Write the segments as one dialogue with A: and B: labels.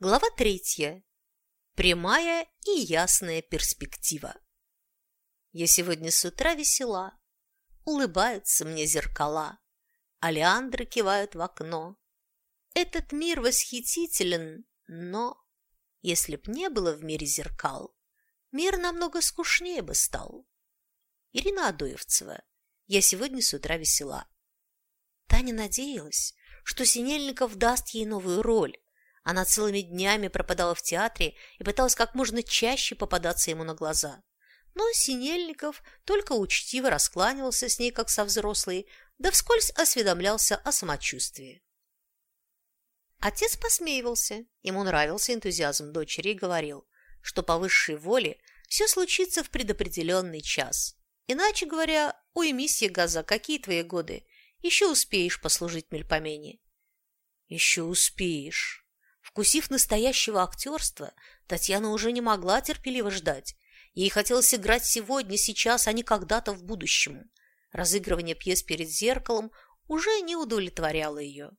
A: Глава третья. Прямая и ясная перспектива. Я сегодня с утра весела, улыбаются мне зеркала, алиандры кивают в окно. Этот мир восхитителен, но если б не было в мире зеркал, мир намного скучнее бы стал. Ирина Адоевцева. Я сегодня с утра весела. Таня надеялась, что Синельников даст ей новую роль, она целыми днями пропадала в театре и пыталась как можно чаще попадаться ему на глаза. Но Синельников только учтиво раскланивался с ней, как со взрослой, да вскользь осведомлялся о самочувствии. Отец посмеивался, ему нравился энтузиазм дочери и говорил, что по высшей воле все случится в предопределенный час. Иначе говоря, уймись, Егаза, какие твои годы? Еще успеешь послужить мельпомене. Еще успеешь. Вкусив настоящего актерства, Татьяна уже не могла терпеливо ждать. Ей хотелось играть сегодня, сейчас, а не когда-то в будущем. Разыгрывание пьес перед зеркалом уже не удовлетворяло ее.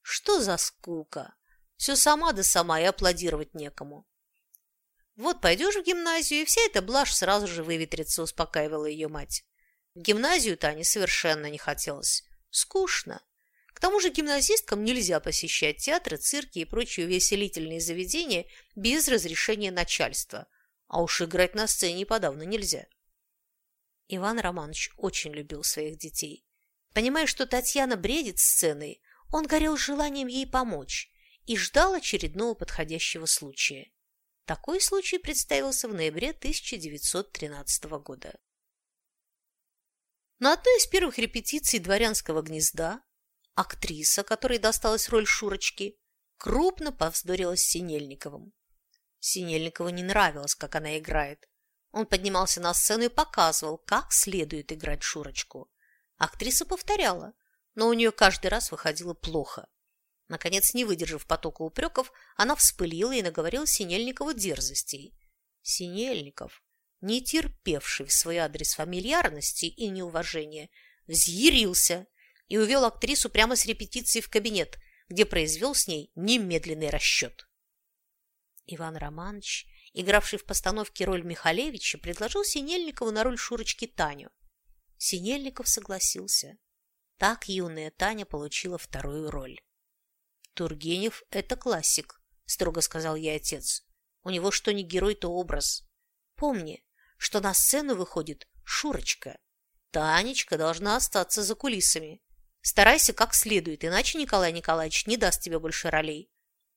A: Что за скука? Все сама да сама, и аплодировать некому. Вот пойдешь в гимназию, и вся эта блажь сразу же выветрится, успокаивала ее мать. В гимназию Тане совершенно не хотелось. Скучно. К тому же гимназисткам нельзя посещать театры, цирки и прочие увеселительные заведения без разрешения начальства, а уж играть на сцене подавно нельзя. Иван Романович очень любил своих детей. Понимая, что Татьяна бредит сценой, он горел желанием ей помочь и ждал очередного подходящего случая. Такой случай представился в ноябре 1913 года. На одной из первых репетиций «Дворянского гнезда» Актриса, которой досталась роль Шурочки, крупно повздорила с Синельниковым. Синельникову не нравилось, как она играет. Он поднимался на сцену и показывал, как следует играть Шурочку. Актриса повторяла, но у нее каждый раз выходило плохо. Наконец, не выдержав потока упреков, она вспылила и наговорила Синельникову дерзостей. Синельников, не терпевший в свой адрес фамильярности и неуважения, взъярился и увел актрису прямо с репетиции в кабинет, где произвел с ней немедленный расчет. Иван Романович, игравший в постановке роль Михалевича, предложил Синельникову на роль Шурочки Таню. Синельников согласился. Так юная Таня получила вторую роль. «Тургенев – это классик», – строго сказал ей отец. «У него что ни герой, то образ. Помни, что на сцену выходит Шурочка. Танечка должна остаться за кулисами. Старайся как следует, иначе Николай Николаевич не даст тебе больше ролей.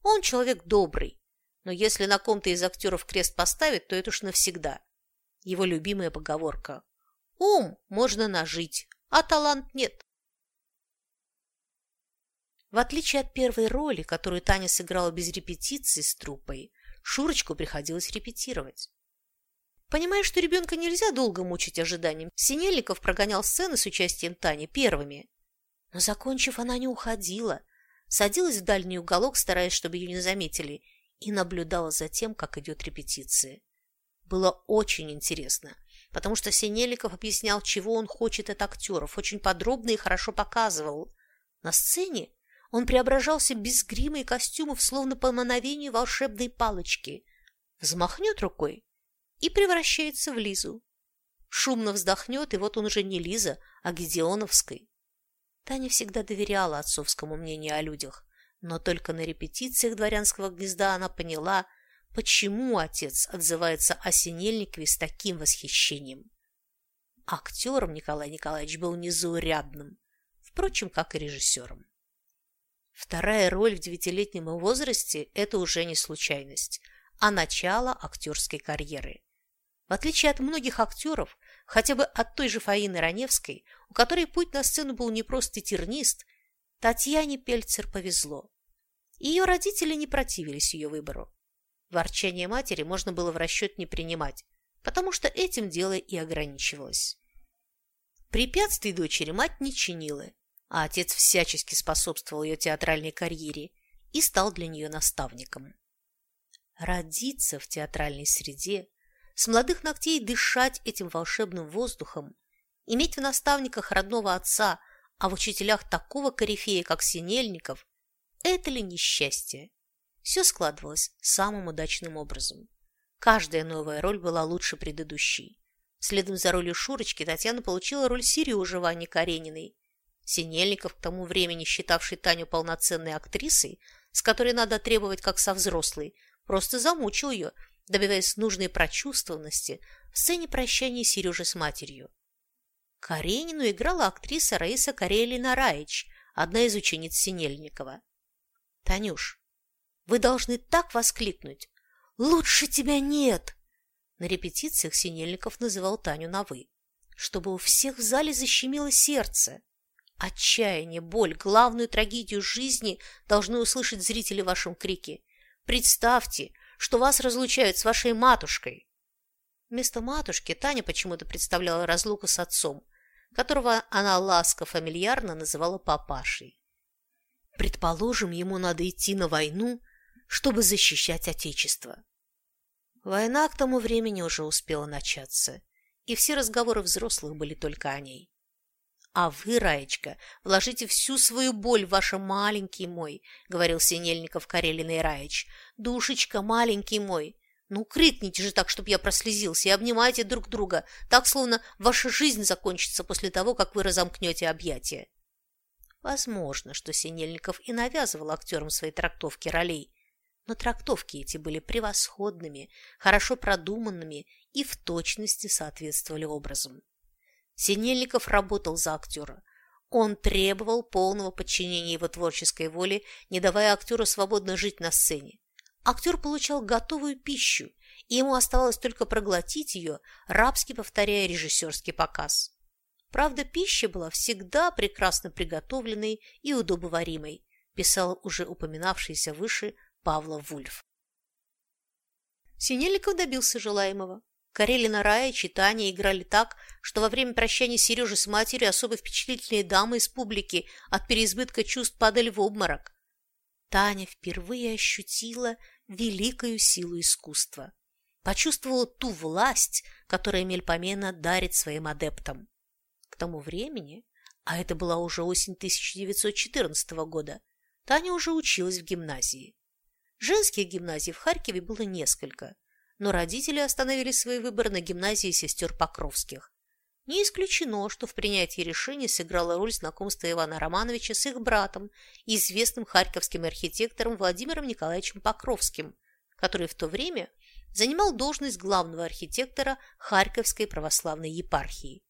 A: Он человек добрый, но если на ком-то из актеров крест поставит, то это уж навсегда. Его любимая поговорка. Ум можно нажить, а талант нет. В отличие от первой роли, которую Таня сыграла без репетиции с труппой, Шурочку приходилось репетировать. Понимая, что ребенка нельзя долго мучить ожиданием, Синельников прогонял сцены с участием Тани первыми, но, закончив, она не уходила, садилась в дальний уголок, стараясь, чтобы ее не заметили, и наблюдала за тем, как идет репетиция. Было очень интересно, потому что Синеликов объяснял, чего он хочет от актеров, очень подробно и хорошо показывал. На сцене он преображался без грима и костюмов, словно по мановению волшебной палочки. Взмахнет рукой и превращается в Лизу. Шумно вздохнет, и вот он уже не Лиза, а Гедеоновской. Таня всегда доверяла отцовскому мнению о людях, но только на репетициях дворянского гнезда она поняла, почему отец отзывается о Синельникове с таким восхищением. Актером Николай Николаевич был незаурядным, впрочем, как и режиссером. Вторая роль в девятилетнем возрасте – это уже не случайность, а начало актерской карьеры. В отличие от многих актеров, хотя бы от той же Фаины Раневской, у которой путь на сцену был не просто тернист, Татьяне Пельцер повезло. Ее родители не противились ее выбору. Ворчание матери можно было в расчет не принимать, потому что этим дело и ограничивалось. Препятствий дочери мать не чинила, а отец всячески способствовал ее театральной карьере и стал для нее наставником. Родиться в театральной среде – с молодых ногтей дышать этим волшебным воздухом, иметь в наставниках родного отца, а в учителях такого корифея, как Синельников, это ли несчастье? Все складывалось самым удачным образом. Каждая новая роль была лучше предыдущей. Следом за ролью Шурочки Татьяна получила роль Сережи Вани Карениной. Синельников, к тому времени считавший Таню полноценной актрисой, с которой надо требовать как со взрослой, просто замучил ее, добиваясь нужной прочувствованности в сцене прощания Сережи с матерью. Каренину играла актриса Раиса Карелина Раич, одна из учениц Синельникова. «Танюш, вы должны так воскликнуть! Лучше тебя нет!» На репетициях Синельников называл Таню на «вы», чтобы у всех в зале защемило сердце. Отчаяние, боль, главную трагедию жизни должны услышать зрители в вашем крике. Представьте, что вас разлучают с вашей матушкой. Вместо матушки Таня почему-то представляла разлуку с отцом, которого она ласко-фамильярно называла папашей. Предположим, ему надо идти на войну, чтобы защищать Отечество. Война к тому времени уже успела начаться, и все разговоры взрослых были только о ней. А вы, Раечка, вложите всю свою боль в ваш маленький мой, говорил Синельников Карелиной Раич. Душечка, маленький мой. Ну, крикните же так, чтобы я прослезился, и обнимайте друг друга, так, словно ваша жизнь закончится после того, как вы разомкнете объятия. Возможно, что Синельников и навязывал актерам свои трактовки ролей, но трактовки эти были превосходными, хорошо продуманными и в точности соответствовали образам. Синельников работал за актера. Он требовал полного подчинения его творческой воле, не давая актеру свободно жить на сцене. Актер получал готовую пищу, и ему оставалось только проглотить ее, рабски повторяя режиссерский показ. Правда, пища была всегда прекрасно приготовленной и удобоваримой, писал уже упоминавшийся выше Павла Вульф. Синельников добился желаемого. Карелина Рая Читания играли так, что во время прощания Сережи с матерью особо впечатлительные дамы из публики от переизбытка чувств падали в обморок. Таня впервые ощутила великую силу искусства. Почувствовала ту власть, которая Мельпомена дарит своим адептам. К тому времени, а это была уже осень 1914 года, Таня уже училась в гимназии. Женских гимназий в Харькове было несколько, но родители остановили свой выбор на гимназии сестер Покровских. Не исключено, что в принятии решения сыграла роль знакомства Ивана Романовича с их братом, известным харьковским архитектором Владимиром Николаевичем Покровским, который в то время занимал должность главного архитектора Харьковской православной епархии.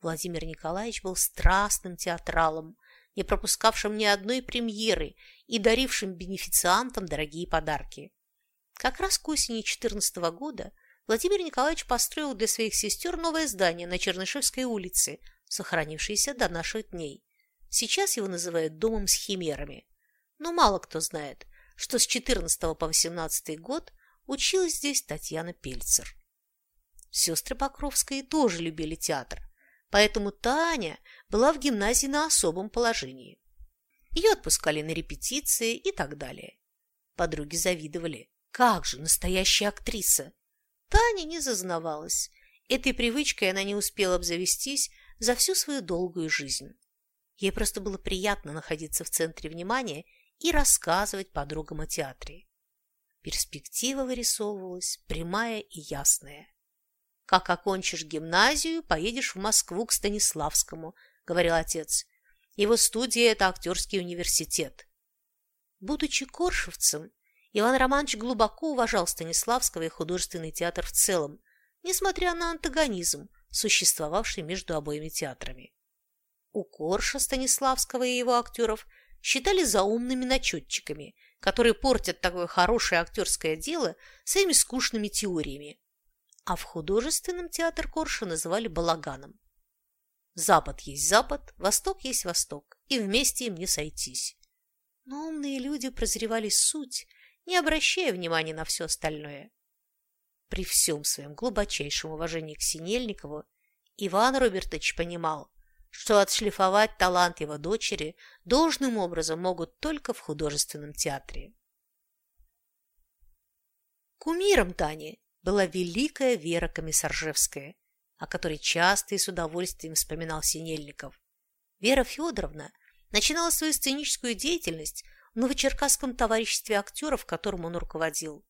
A: Владимир Николаевич был страстным театралом, не пропускавшим ни одной премьеры и дарившим бенефициантам дорогие подарки. Как раз к осени 14 года Владимир Николаевич построил для своих сестер новое здание на Чернышевской улице, сохранившееся до наших дней. Сейчас его называют домом с химерами. Но мало кто знает, что с 14 по 18 год училась здесь Татьяна Пельцер. Сестры Покровские тоже любили театр, поэтому Таня была в гимназии на особом положении. Ее отпускали на репетиции и так далее. Подруги завидовали. Как же, настоящая актриса! Таня не зазнавалась. Этой привычкой она не успела обзавестись за всю свою долгую жизнь. Ей просто было приятно находиться в центре внимания и рассказывать подругам о театре. Перспектива вырисовывалась прямая и ясная. «Как окончишь гимназию, поедешь в Москву к Станиславскому», — говорил отец. «Его студия — это актерский университет». Будучи коршевцем, Иван Романович глубоко уважал Станиславского и художественный театр в целом, несмотря на антагонизм, существовавший между обоими театрами. У Корша Станиславского и его актеров считали заумными начетчиками, которые портят такое хорошее актерское дело своими скучными теориями. А в художественном театр Корша называли балаганом. Запад есть Запад, Восток есть Восток, и вместе им не сойтись. Но умные люди прозревали суть не обращая внимания на все остальное. При всем своем глубочайшем уважении к Синельникову Иван Робертович понимал, что отшлифовать талант его дочери должным образом могут только в художественном театре. Кумиром Тани была великая Вера Комиссаржевская, о которой часто и с удовольствием вспоминал Синельников. Вера Федоровна начинала свою сценическую деятельность Новочеркасском товариществе актеров, которым он руководил.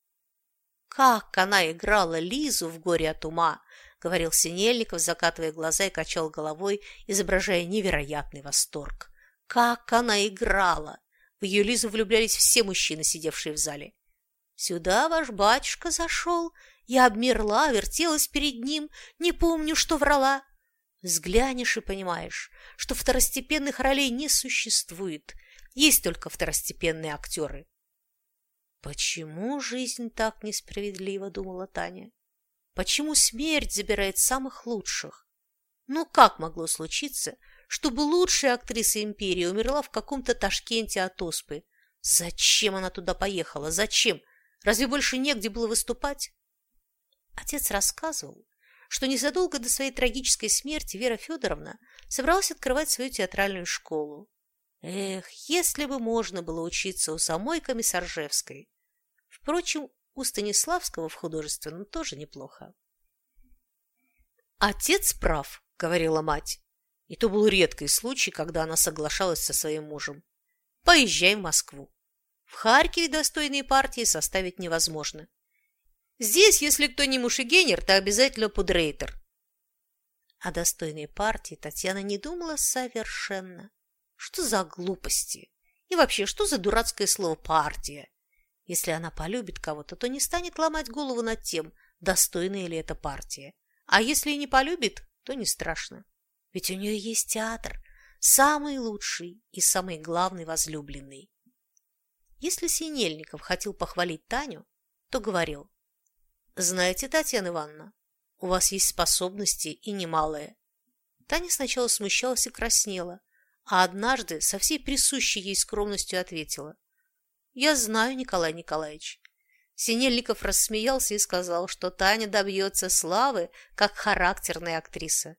A: «Как она играла Лизу в «Горе от ума», — говорил Синельников, закатывая глаза и качал головой, изображая невероятный восторг. «Как она играла! В ее Лизу влюблялись все мужчины, сидевшие в зале. Сюда ваш батюшка зашел, я обмерла, вертелась перед ним, не помню, что врала. Взглянешь и понимаешь, что второстепенных ролей не существует, есть только второстепенные актеры. «Почему жизнь так несправедлива?» – думала Таня. «Почему смерть забирает самых лучших? Ну как могло случиться, чтобы лучшая актриса империи умерла в каком-то Ташкенте от оспы? Зачем она туда поехала? Зачем? Разве больше негде было выступать?» Отец рассказывал, что незадолго до своей трагической смерти Вера Федоровна собралась открывать свою театральную школу. Эх, если бы можно было учиться у самой Комиссаржевской. Впрочем, у Станиславского в художественном тоже неплохо. «Отец прав», — говорила мать. И то был редкий случай, когда она соглашалась со своим мужем. «Поезжай в Москву. В Харькове достойные партии составить невозможно. Здесь, если кто не мушегенер, то обязательно пудрейтер». О достойной партии Татьяна не думала совершенно. Что за глупости? И вообще, что за дурацкое слово «партия»? Если она полюбит кого-то, то не станет ломать голову над тем, достойная ли эта партия. А если и не полюбит, то не страшно. Ведь у нее есть театр, самый лучший и самый главный возлюбленный. Если Синельников хотел похвалить Таню, то говорил, «Знаете, Татьяна Ивановна, у вас есть способности и немалые». Таня сначала смущалась и краснела, а однажды со всей присущей ей скромностью ответила. «Я знаю, Николай Николаевич». Синельников рассмеялся и сказал, что Таня добьется славы как характерная актриса.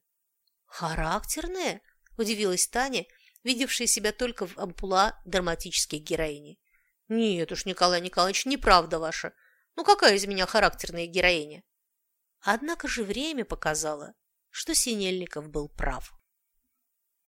A: «Характерная?» – удивилась Таня, видевшая себя только в ампула драматической героини. «Нет уж, Николай Николаевич, неправда ваша. Ну какая из меня характерная героиня?» Однако же время показало, что Синельников был прав.